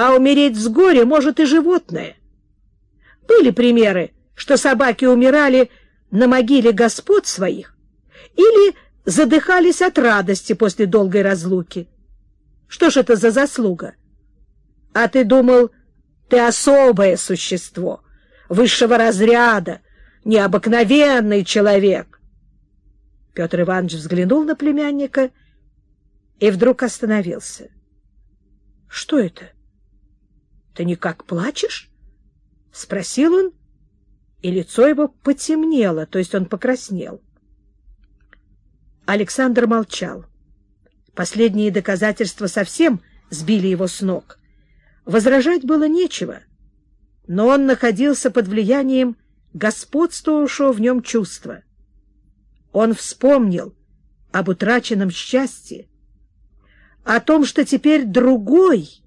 а умереть с горя может и животное. Были примеры, что собаки умирали на могиле господ своих или задыхались от радости после долгой разлуки. Что ж это за заслуга? А ты думал, ты особое существо, высшего разряда, необыкновенный человек. Петр Иванович взглянул на племянника и вдруг остановился. — Что это? Ты никак плачешь? — спросил он, и лицо его потемнело, то есть он покраснел. Александр молчал. Последние доказательства совсем сбили его с ног. Возражать было нечего, но он находился под влиянием господствовавшего в нем чувства. Он вспомнил об утраченном счастье, о том, что теперь другой,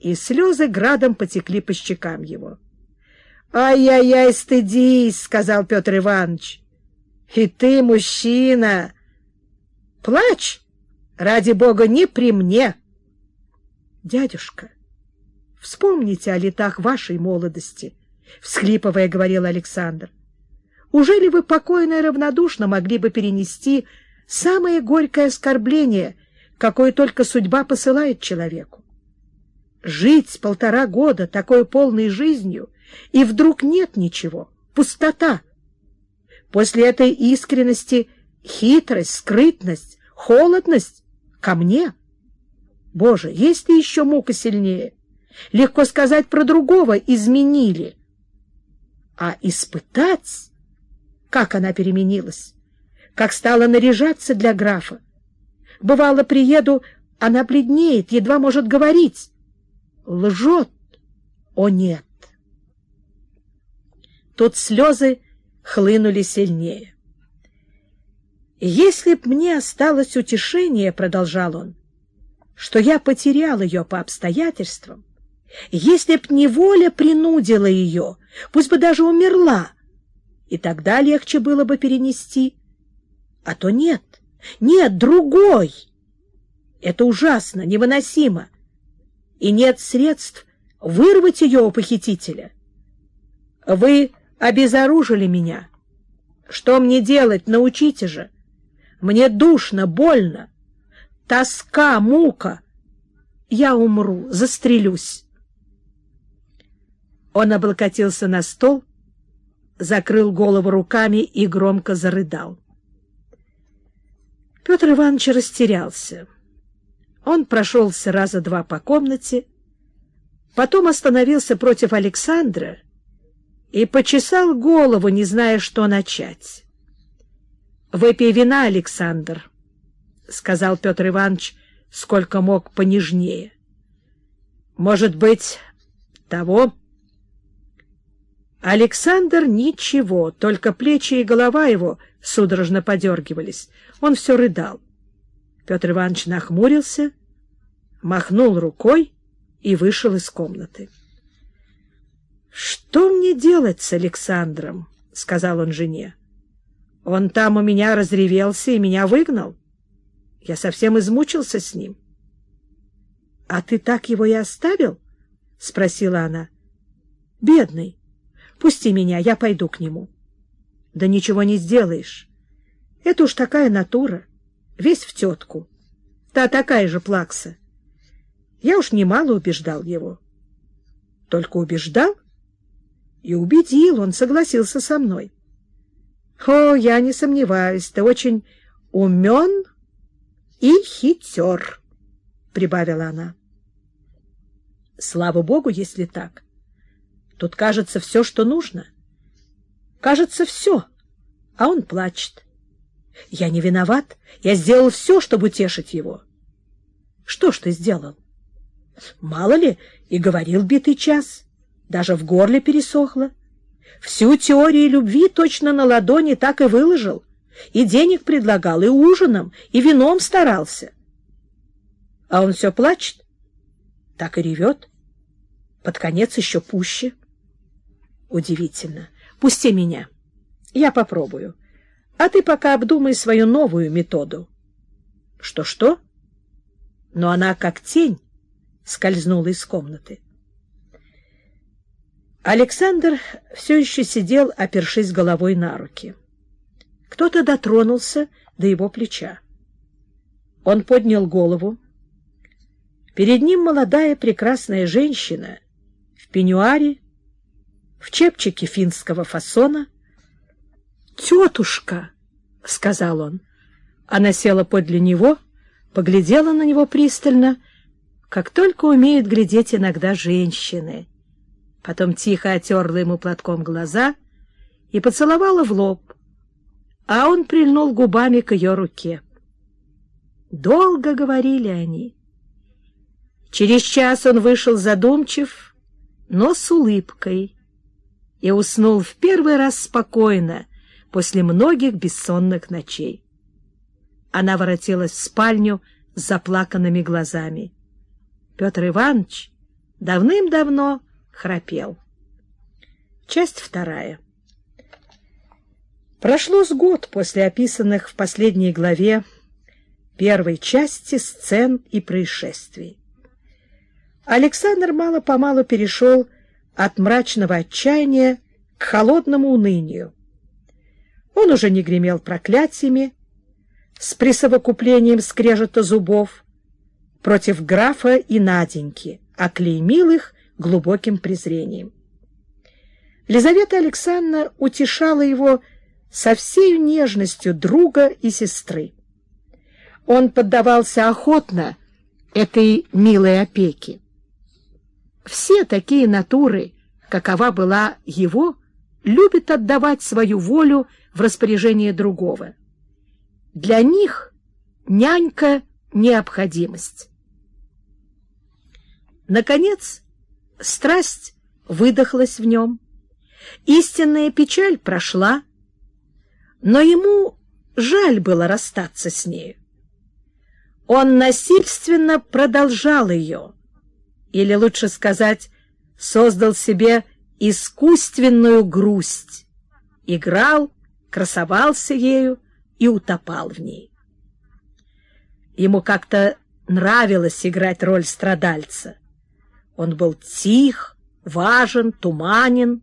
и слезы градом потекли по щекам его. «Ай-яй-яй, стыдись!» — сказал Петр Иванович. «И ты, мужчина! Плачь, ради бога, не при мне!» «Дядюшка, вспомните о летах вашей молодости», — всхлипывая говорил Александр. «Уже ли вы покойно и равнодушно могли бы перенести самое горькое оскорбление, какое только судьба посылает человеку? Жить полтора года такой полной жизнью, и вдруг нет ничего, пустота. После этой искренности хитрость, скрытность, холодность ко мне. Боже, есть ли еще мука сильнее? Легко сказать про другого «изменили». А испытать, как она переменилась, как стала наряжаться для графа. Бывало, приеду, она бледнеет, едва может говорить. Лжет. О, нет! Тут слезы хлынули сильнее. «Если б мне осталось утешение, — продолжал он, — что я потерял ее по обстоятельствам, если б неволя принудила ее, пусть бы даже умерла, и тогда легче было бы перенести. А то нет, нет, другой. Это ужасно, невыносимо. И нет средств вырвать ее у похитителя. Вы обезоружили меня. Что мне делать? Научите же. Мне душно, больно. Тоска, мука. Я умру, застрелюсь. Он облокотился на стол, закрыл голову руками и громко зарыдал. Петр Иванович растерялся. Он прошелся раза два по комнате, потом остановился против Александра и почесал голову, не зная, что начать. — Выпей вина, Александр, — сказал Петр Иванович, сколько мог понежнее. — Может быть, того... Александр ничего, только плечи и голова его судорожно подергивались. Он все рыдал. Петр Иванович нахмурился, махнул рукой и вышел из комнаты. — Что мне делать с Александром? — сказал он жене. — Он там у меня разревелся и меня выгнал. Я совсем измучился с ним. — А ты так его и оставил? — спросила она. — Бедный. Пусти меня, я пойду к нему. Да ничего не сделаешь. Это уж такая натура. Весь в тетку. Та такая же плакса. Я уж немало убеждал его. Только убеждал и убедил, он согласился со мной. О, я не сомневаюсь, ты очень умен и хитер, — прибавила она. Слава богу, если так. Тут кажется все, что нужно. Кажется все, а он плачет. Я не виноват, я сделал все, чтобы утешить его. Что ж ты сделал? Мало ли, и говорил битый час, даже в горле пересохло. Всю теорию любви точно на ладони так и выложил, и денег предлагал, и ужином, и вином старался. А он все плачет, так и ревет, под конец еще пуще. Удивительно. Пусти меня. Я попробую. А ты пока обдумай свою новую методу. Что-что? Но она как тень, скользнула из комнаты. Александр все еще сидел, опершись головой на руки. Кто-то дотронулся до его плеча. Он поднял голову. Перед ним молодая прекрасная женщина в пеньюаре, в чепчике финского фасона. «Тетушка!» — сказал он. Она села подле него, поглядела на него пристально, как только умеют глядеть иногда женщины. Потом тихо отерла ему платком глаза и поцеловала в лоб, а он прильнул губами к ее руке. Долго говорили они. Через час он вышел задумчив, но с улыбкой, и уснул в первый раз спокойно после многих бессонных ночей. Она воротилась в спальню с заплаканными глазами. Петр Иванович давным-давно храпел. Часть вторая. Прошло с год после описанных в последней главе первой части сцен и происшествий. Александр мало-помалу перешел от мрачного отчаяния к холодному унынию. Он уже не гремел проклятиями, с присовокуплением скрежета зубов против графа и Наденьки, оклеймил их глубоким презрением. Лизавета Александровна утешала его со всей нежностью друга и сестры. Он поддавался охотно этой милой опеке. Все такие натуры, какова была его, любят отдавать свою волю в распоряжение другого. Для них нянька — необходимость. Наконец, страсть выдохлась в нем, истинная печаль прошла, но ему жаль было расстаться с нею. Он насильственно продолжал ее, или, лучше сказать, создал себе искусственную грусть, играл, красовался ею и утопал в ней. Ему как-то нравилось играть роль страдальца. Он был тих, важен, туманен,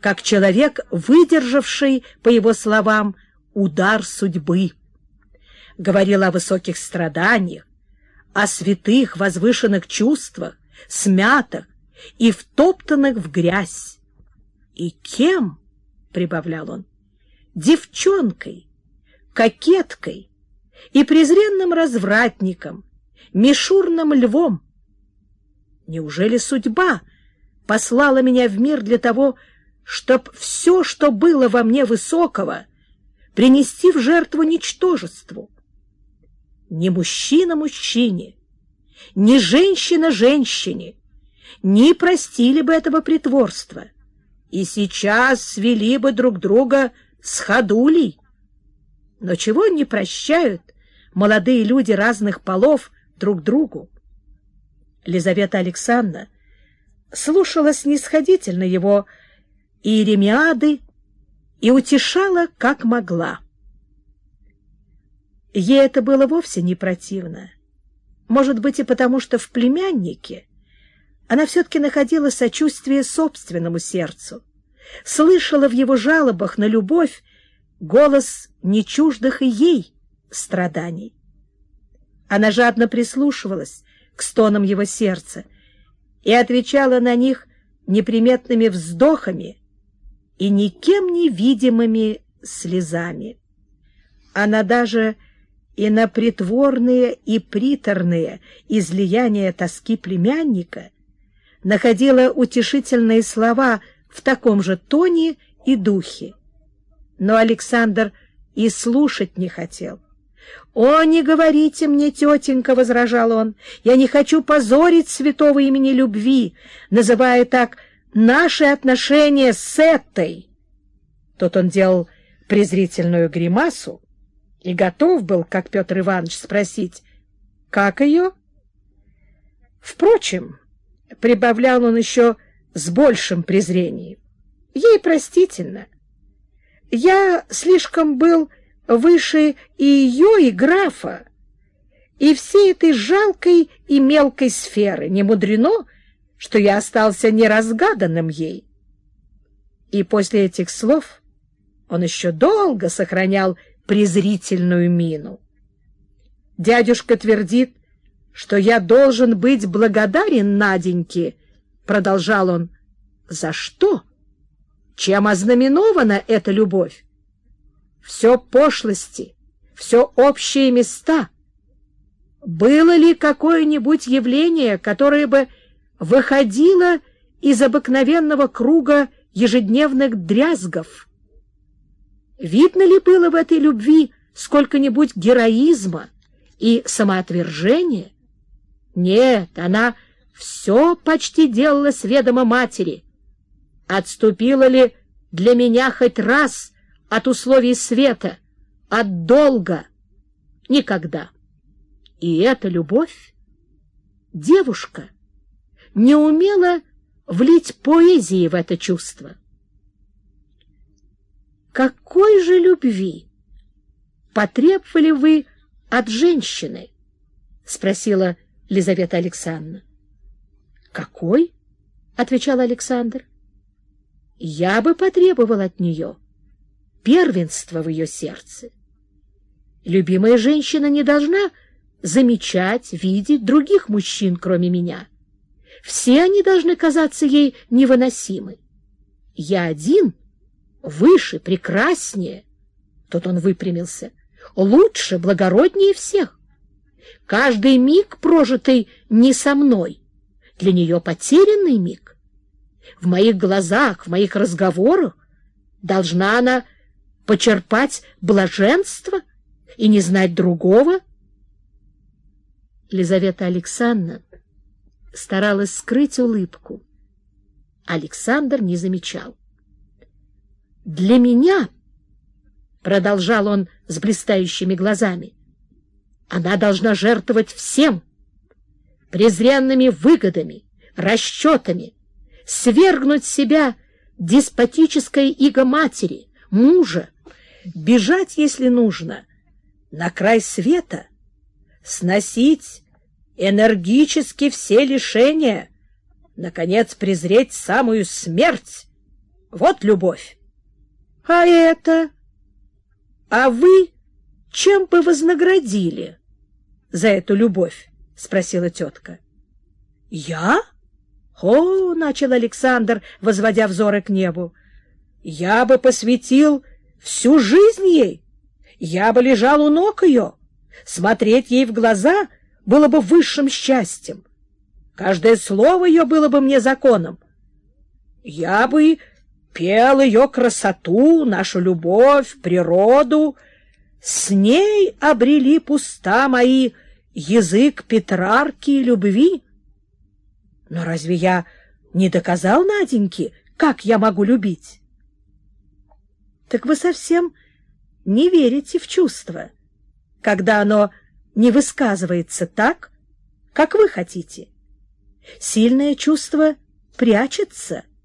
как человек, выдержавший, по его словам, удар судьбы. Говорил о высоких страданиях, о святых возвышенных чувствах, смятых и втоптанных в грязь. И кем, — прибавлял он, — девчонкой, кокеткой и презренным развратником, мишурным львом. Неужели судьба послала меня в мир для того, чтоб все, что было во мне высокого, принести в жертву ничтожеству? Ни мужчина мужчине, ни женщина женщине не простили бы этого притворства и сейчас свели бы друг друга с ходулей. Но чего не прощают молодые люди разных полов друг другу? Лизавета Александровна слушала снисходительно его иеремиады и утешала, как могла. Ей это было вовсе не противно. Может быть, и потому, что в племяннике она все-таки находила сочувствие собственному сердцу, слышала в его жалобах на любовь голос нечуждых и ей страданий. Она жадно прислушивалась к стонам его сердца и отвечала на них неприметными вздохами и никем не видимыми слезами. Она даже и на притворные и приторные излияния тоски племянника находила утешительные слова в таком же тоне и духе. Но Александр и слушать не хотел. «О, не говорите мне, тетенька!» — возражал он. «Я не хочу позорить святого имени любви, называя так наши отношения с этой». Тут он делал презрительную гримасу, и готов был, как Петр Иванович, спросить, как ее? Впрочем, прибавлял он еще с большим презрением, ей простительно. Я слишком был выше и ее, и графа, и всей этой жалкой и мелкой сферы. Не мудрено, что я остался неразгаданным ей. И после этих слов он еще долго сохранял презрительную мину. Дядюшка твердит, что я должен быть благодарен Наденьке, — продолжал он. — За что? Чем ознаменована эта любовь? Все пошлости, все общие места. Было ли какое-нибудь явление, которое бы выходило из обыкновенного круга ежедневных дрязгов? Видно ли было в этой любви сколько-нибудь героизма и самоотвержения? Нет, она все почти делала с ведома матери. Отступила ли для меня хоть раз от условий света, от долга? Никогда. И эта любовь, девушка, не умела влить поэзии в это чувство. Какой же любви потребовали вы от женщины? — спросила Лизавета Александровна. — Какой? — отвечал Александр. — Я бы потребовал от нее первенства в ее сердце. Любимая женщина не должна замечать, видеть других мужчин, кроме меня. Все они должны казаться ей невыносимы. Я один — выше, прекраснее. Тут он выпрямился. Лучше, благороднее всех. Каждый миг, прожитый не со мной, для нее потерянный миг. В моих глазах, в моих разговорах должна она почерпать блаженство и не знать другого. Лизавета Александровна старалась скрыть улыбку. Александр не замечал. Для меня, — продолжал он с блистающими глазами, — она должна жертвовать всем, презренными выгодами, расчетами, свергнуть себя деспотической иго матери, мужа, бежать, если нужно, на край света, сносить энергически все лишения, наконец презреть самую смерть. Вот любовь. — А это? — А вы чем бы вознаградили за эту любовь? — спросила тетка. — Я? — О, — начал Александр, возводя взоры к небу, — я бы посвятил всю жизнь ей. Я бы лежал у ног ее. Смотреть ей в глаза было бы высшим счастьем. Каждое слово ее было бы мне законом. Я бы пел ее красоту, нашу любовь, природу. С ней обрели пуста мои язык Петрарки и любви. Но разве я не доказал Наденьке, как я могу любить? Так вы совсем не верите в чувство, когда оно не высказывается так, как вы хотите. Сильное чувство прячется —